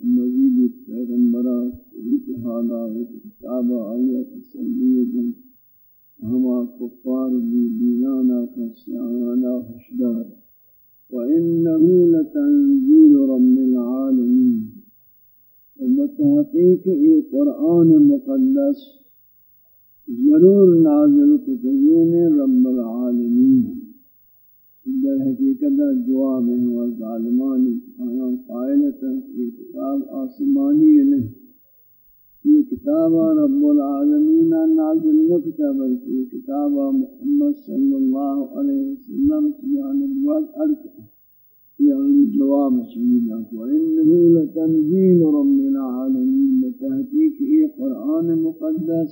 مزید پیغمبرہ صورت حالا کتاب آیا تسلیتا ہما کفار بی دینانا فسیانا حشدار. وَإِنَّهُ لَتَنزِيلُ رَبِّ الْعَالَمِينَ. بتحقیق یہ قرآن مقدس ضرور نازل کتگین رب العالمین. در حقیقت جواب ہے وہ ظالمانی آیا قائلتا یہ کتاب آسمانی ہے یہ کتاب رب العالمین نازل نکتا یہ کتاب محمد صلی اللہ علیہ وسلم کی وقت ارکتا يعني جواب سيدنا وإنه لتنزيل رب العالمين بتحقيق إيه قرآن مقدس.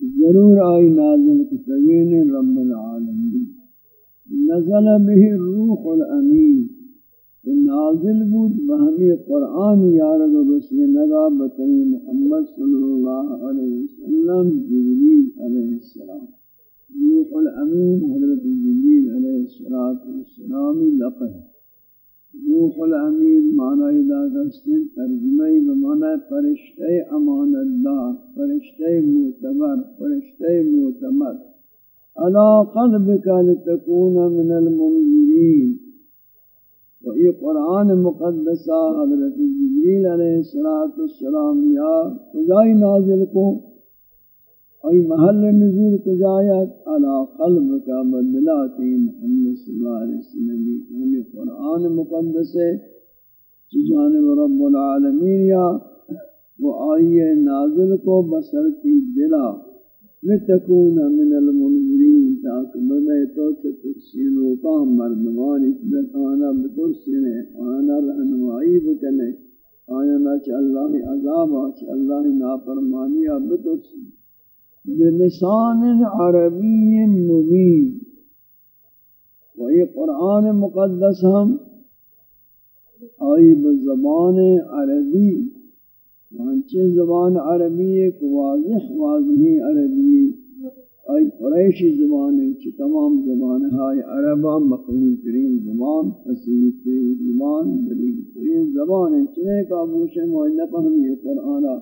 ضرور آئی نازل كتبين رب العالمين نزل به الروح الأمين نازل بود بہمی قرآن یارد رسل نگا بطنی محمد صلی اللہ علیہ وسلم، جبریل علیہ السلام. روح الامین حضرت جبریل علیہ السلام لقد روح الامین معنی دا گستن ترجمه بمعنی فرشته امانت دار فرشته معتبر، فرشته معتمد. على قلبك لتكون من المنذرين و یہ قرآن مقدسہ حضرت جبریل علیہ السلام یا خدای نازل کو؟ ای محل نزول کجایت علا قلب کا بدلاتی محمد صلی اللہ علیہ وسلم ہمیں قرآن مقدس ہے جانب رب العالمین یا، وہ آئیے نازل کو بسرتی دلا۔ لتکون من المنظرین تاکہ بمے تو چترسین وقام مردمان اس آنا بترسین آنا رہنمائی بکنے آنا چا اللہ عذاب چا اللہ نافرمانی بترسین بلسان عربی مبین. و یہ قرآن مقدس ہم. آئی بزبان عربی. وانچہ زبان عربی ایک واضح واضح عربی آئی قریشی زبان ہے تمام ہاں، زبان ہے عربہ مقبول کریم زبان فصیح کریم زبان بلیغ کریم زبان ہے۔ چنے کا بوشے معینہ پہمی قرآنہ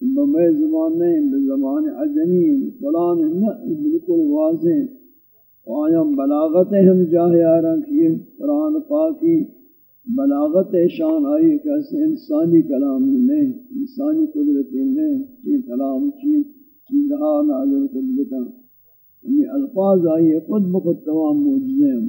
بمے زبان نہیں بزبان عجمی فلان نہ بالکل واضح آیا بلاغت ہم جاہے آرہاں کیے قرآن پاکی بلاغت شان آئی کیسے انسانی کلام نہیں، انسانی قدرت نہیں چی کلام چی چیزہا نازل قدرتا ہمیں یعنی الفاظ آئی خود بخود تمام موجزے ہیں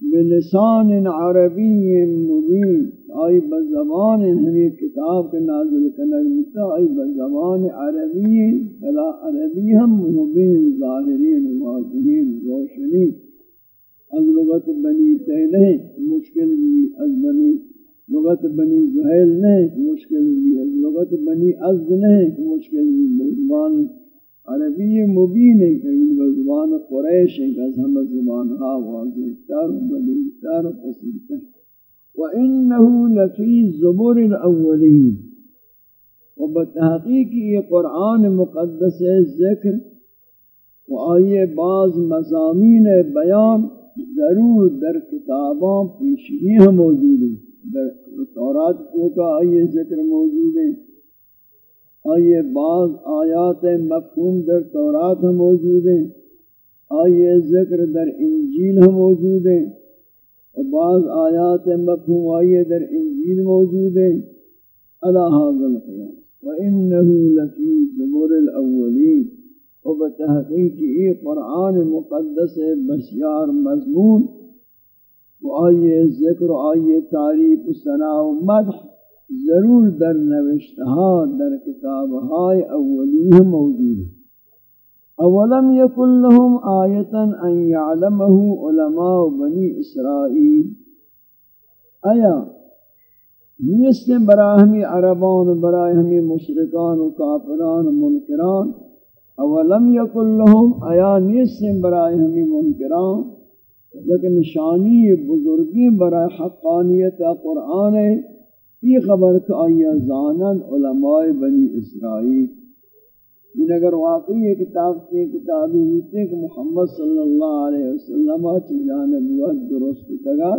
بلسان عربی مبین، آئی بزبان ہمیں کتاب کے نازل کنگتا آئی بزبان عربی فلا عربی ہم مبین، ظاہرین، واضحین روشنی از لغت بنی تیلہ مشکل بھی از بنی لغت بنی زہیل نہیں، مشکل بھی از لغت بنی عز نہیں، مشکل بھی بزبان عربی مبین ہے، کہ ان زبان قریش ہے، کہ ہم زبان ہا واضح تر، بلی تر فصیح تر. وَإِنَّهُ لَفِي زُبُرِ الْأَوَّلِينَ و بتحقیق یہ قرآن مقدس ذکر و آئیے بعض مضامین بیان ضرور در کتاباں پیشگی ہم موجود ہیں۔ در تورات کیوں کا آئیے ذکر موجود ہے آئیے بعض آیات مفہوم در تورات ہم موجود ہیں۔ آئیے ذکر در انجیل ہم موجود ہیں۔ اور بعض آیات مفہوم آئیے در انجیل موجود ہیں۔ اللہ حاضر القیام۔ وَإِنَّهُ لَفِي زُبُرِ الْأَوَّلِينَ۔ و بتحقیق یہ قرآن مقدس بسیار مضمون و آئیے ذکر و آئیے تعریف سنا و مدح ضرور در نوشتہا در کتابہائے اولی موجود. اولم یکن لهم آیتا ان یعلمه علماء بنی اسرائیل. آیا نیست برای ہمی عربان برای ہمی مشرکان و کافران و منکران اولم یکن لهم آیا نیست برای ہمی منکران؟ لیکن نشانی بزرگی برای حقانیت قرآن ہے۔ یہ خبر کہ آیا زانن علماء بنی اسرائیل؟ ان اگر واقعی یہ کتاب سے کتابی ہوتے کہ محمد صلی اللہ علیہ وسلم چلا نبوت درست تگا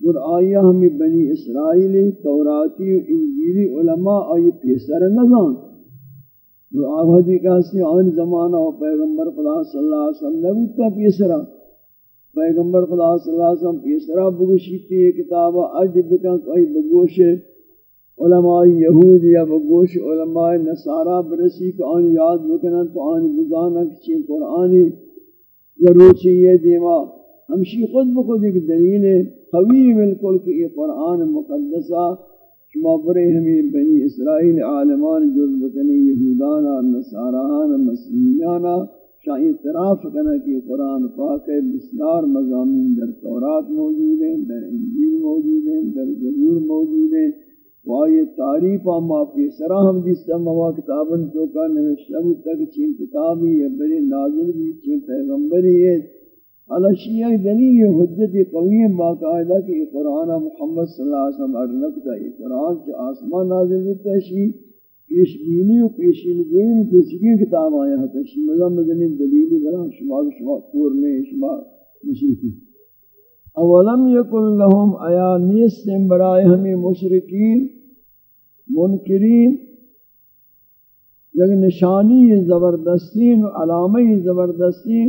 اور آیا ہمیں بنی اسرائیل توراتی و انجیلی علماء آئی پیسر نظام اور آبادی کا سے آن زمانہ و پیغمبر خدا صلی اللہ علیہ وسلم نبوتا پیسرہ پیغمبر خدا صلی اللہ علیہ وسلم پیسرا بگوشیتی یہ کتاب عجب بکن کوئی بگوش علماء یہود یا بگوش علماء نصارہ برسی کو آن یاد بکنن تو آن بزانک چین قرآنی یا روچی یہ دیما۔ ہمشی خود بخود ایک دلیل قوی بالکل کہ یہ قرآن مقدسہ شما برے ہمیں بنی اسرائیل عالمان جز بکنی یہودانا، نصارانا، مسیحیانا، شاہی اعتراف کرنا کہ قرآن پاک ہے، بسیار مضامین در تورات موجود ہیں، در انجیل موجود ہیں، در زبور موجود ہیں۔ وائی تعریف ما فی سرا ہم جس موا کتابن تو کا نوشتہ تک چین کتابی ہے، بڑے نازل بھی چین پیغمبری ہے۔ اللہ شیعہ دلیل حجت قوی باقاعدہ کہ یہ قرآن محمد صلی اللہ علیہ وسلم ارنکتا یہ قرآن جو آسمان نازل بھی تشیح پیش بینی و پیشین گوئی میں پیشگین کتاب آیا ہے شما مدنی دلیلی برا شما شما کور میں، شما مشرکی اولم یکن لهم آیا نیستن برای ہمیں مشرکین، منکرین یک نشانی زبردستین و علامہ زبردستین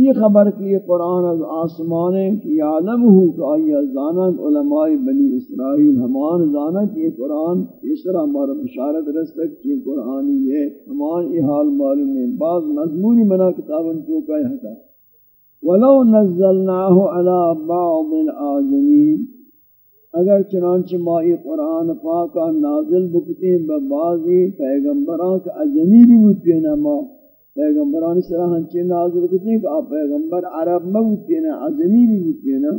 یہ خبر کی قرآن از آسمان کی عالم ہو کہ آئی زانت علماء بنی اسرائیل ہمان زانت یہ قرآن اس طرح ہمارا بشارت رسک کہ قرآنی ہے۔ ہمان یہ حال معلوم ہے۔ بعض مضمونی منا کتابن تو کہا تھا۔ ولو نزلناه على بعض العاجمین اگر چنانچہ ما یہ قرآن پاکا نازل بکتے ببعضی پیغمبران کا عجمی بھی ہوتے ہیں پیغمبران سرا ہنچے نازل کرتے ہیں کہ آپ پیغمبر عرب موتی نا عظمی بھی ہوتی نا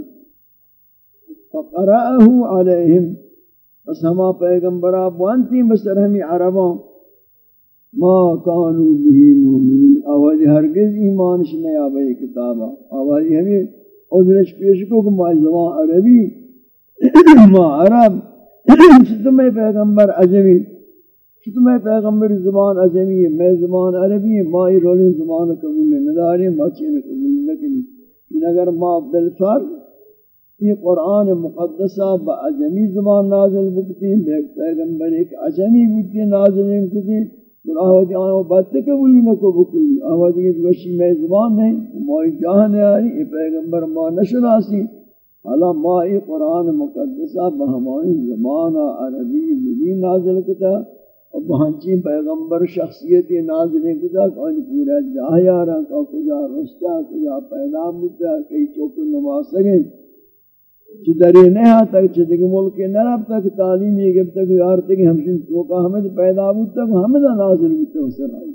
فقرأه علیہم۔ بس ہما پیغمبر آپ وانتی بسر ہمی عرباں۔ ما کانو بھی مومنین۔ آوازی ہرگز ایمانش نہیں آبائی کتابا۔ آوازی ہمیں ادھرش پیش کو کہ ما زمان عربی، ما عرب۔ تمہیں پیغمبر عجمی۔ کہ تمہیں پیغمبر زبان عجمی ہے، میں زبان عربی ہے، مائی رولی زبان قبول نہ داری مچین قبول نہ کنی اگر ما بالفر یہ قرآن مقدسہ با عجمی زبان نازل بکتی ہیں بے پیغمبر ایک عجمی بکتی نازل بکتی اور آوازی آیا بات قبولی نہ کو بکلی آوازی کہ وشی میں زبان نہیں، مائی جہاں ہے آری یہ پیغمبر ما نشناسی۔ حالا مائی قرآن مقدسہ بہمائی زبان عربی مبین نازل کتا اور بہنچی پیغمبر شخصیت نازلیں کتا کہ پورا جاہیا رہا کہ کجا رستا کجا پیدا مدتا کئی چوک نماز سگیں چھ دری نہیں تک چھ دیکھ ملک نہ رب تک تعلیم یہ گب تک یار تک ہمشن چوکا ہمیں پیدا مدتا ہمیں نازل مدتا سر آئی۔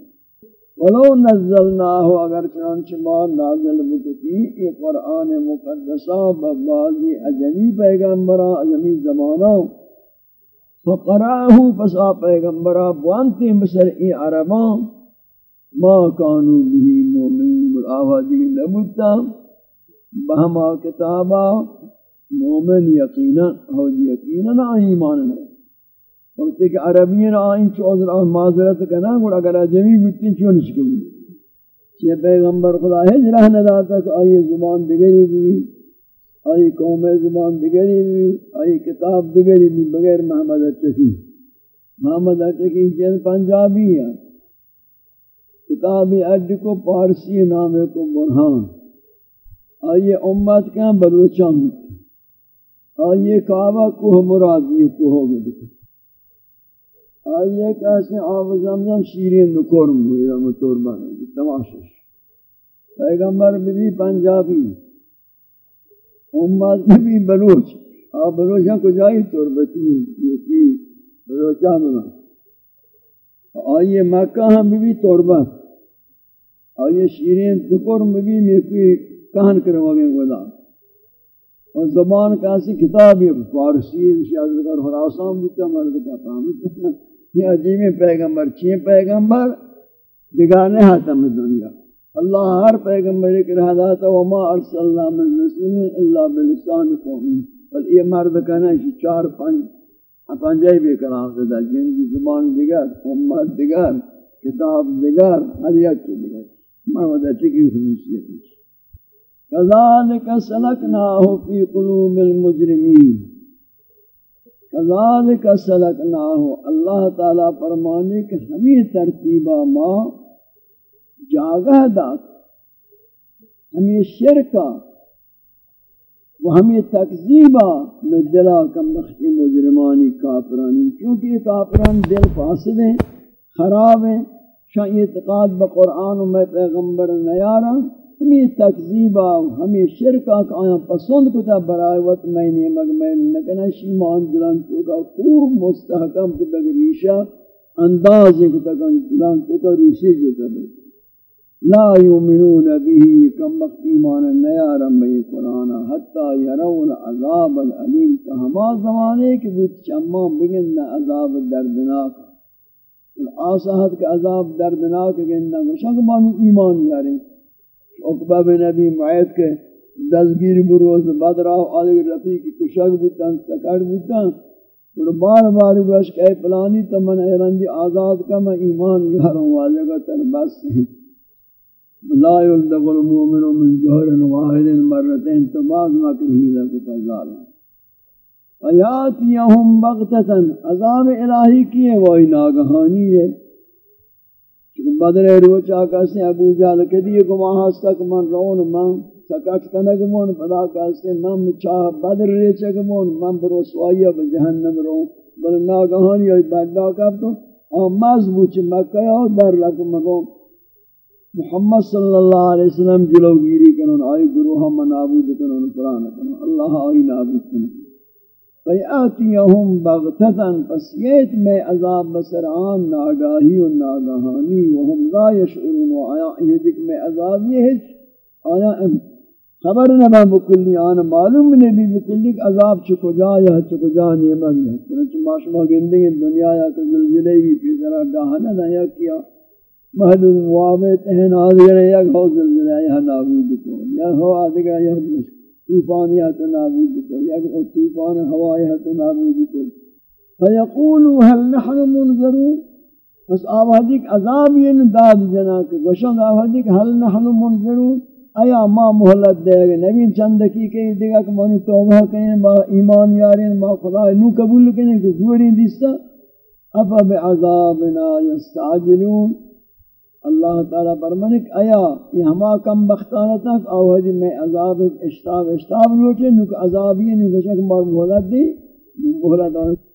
ولو نزلناه اگر چنانچہ ما نازل بکتی، یہ قرآن مقدسہ ببازی عجمی پیغمبران عجمی زمانہ فقراه فسا پیغمبرہ بوانتی مصر ای عربان ما کانو بھی مومنین بالآوازی نبوتا، بہما کتابا، مومن یقینا او یقینا ایمان ہے وقت کہ عربین آئین چوزر آئین معذرت کنا، گوڑا اگر اجمی بیتین چون چکو چیئے پیغمبر خدا ہجرہ نداتا کہ آئی زبان دگری بھی آئی قوم زبان دگری بھی، آئی کتاب دگری بھی بغیر محمد اچکی۔ محمد اچکی جن پنجابی ہے کتابی اڈ کو پارسی نامے کو برہان۔ آئیے امت کیا بلوچان آئیے کعبہ کو مراد یہ کو گئے۔ آئیے کہتے آب زمزم شیرین نکورم ہوئی رہا مطور تماشش پیغمبر بھی پنجابی۔ امت بھی بلوچ آپ بلوچاں کو جائی تربتی یکی بلوچاں بنا آئیے مکہ ہم بھی تربت آئیے شیرین نکورم بھی میکی کہن کرو گے خدا اور زبان کیسی کتاب ہے فارسی ہے کر حراسان بھی کا مرد کا فہمت یہ عجیب پیغمبر چیئے پیغمبر دگانے ہاتھ حاتم دنیا اللہ ہر پیغمبر ایک رہا داتا وما ارسلنا من رسول اللہ بلسان قومی۔ بل یہ مرد کہنا ہے چار پنج، پنجائی بھی کلام دیتا جن کی زبان دیگر، امت دیگر، کتاب دیگر، ہر یک کی دیگر۔ مرد اچھی کی خصوصیت ہے۔ كذلك سلكناه في قلوب المجرمين کذالک سلکناہ اللہ تعالی فرمانے کہ ہمیں ترتیبہ ما جاگہ دات ہمیں شرکا و ہمیں تکذیبہ میں دلا کم بخشی مجرمانی کافرانی، چونکہ یہ کافران دل فاسد ہیں، خراب ہیں، شاہ اعتقاد بقرآن و میں پیغمبر نیارا، ہمیں تکذیبہ ہمیں شرکہ کا آیا پسند کتا برائے وقت میں نے مگمین نکنا شیمان دلان تو کا خوب مستحکم کتا ریشہ انداز کتا دلان تو کا ریشہ جتا لا یومنون به کم وقت ایمان نیارم بی قرآن. حتی یرون عذاب العلیم تا زمانے کی بود چمان بگن عذاب دردناک. آساہت کے عذاب دردناک گندہ گوشنگ مانی ایمان یاریں عقبہ بن نبی معید کے دزگیر بروز بدر آو آلے رفیق کشک بودتاں سکڑ بودتاں اور بار بار گوش کہ پلانی تو من ایرندی آزاد کا میں ایمان یاروں والے کا تر بس. نہیں لا یلدغ المومن من جہر واحد مرتين تو بعض ما کرہی لکو تظال فیاتیہم بغتتا، عذاب الہی کیے وہی ناگہانی ہے۔ بدر روچا کسی ابو جہل کدی کو وہاں تک من رون من سکٹ کنگ من پدا کسی من چاہ بدر ریچک من من برو بجہنم رو۔ بل ناگہانی ای بدلا کب تو؟ آم مضبوط مکہ او در لکو من رو۔ محمد صلی اللہ علیہ وسلم جلو گیری کنن آئی گروہ من نابود کنن قرآن کنن اللہ آئی نابود کنن فیاتیہم بغتتاً پس ییت میں عذاب بسرعان ناگاہی و ناگہانی وہم لا یشعرون۔ و آیا یدک میں عذاب یہ ہے۔ آیا خبر نبا بکلی آنا معلوم نبی بکلی عذاب چکو جا یا چکو جا نیمہ گیا چنانچہ معاشمہ گندگی دنیا یا کہ زلزلے بھی فی ذرا گاہنا نیا کیا۔ محلوم وابت اہن آدھگر یک ہو زلزلے یا نابود کو یا ہو آدھگر یا مشکل طوفانیات نابود کر یا کہ طوفان ہوایات نابود کر فیقولوا هل نحن منذرون بس آوازی عذاب یہ داد جنا کہ گشن آوازی هل نحن منذرون ایا ما مہلت دے گے نبی چند کی کہ دیگا کہ من توبہ کریں با ایمان یارین ما خدا نو قبول کریں کہ زوری دیستا۔ افا بعذابنا یستعجلون۔ اللہ تعالیٰ فرمانک آیا، یہ ہما کم بختانہ تک آوہدی میں عذاب اشتاب اشتاب لوٹے نوک عذابی نوک شک مار محلت دی محلت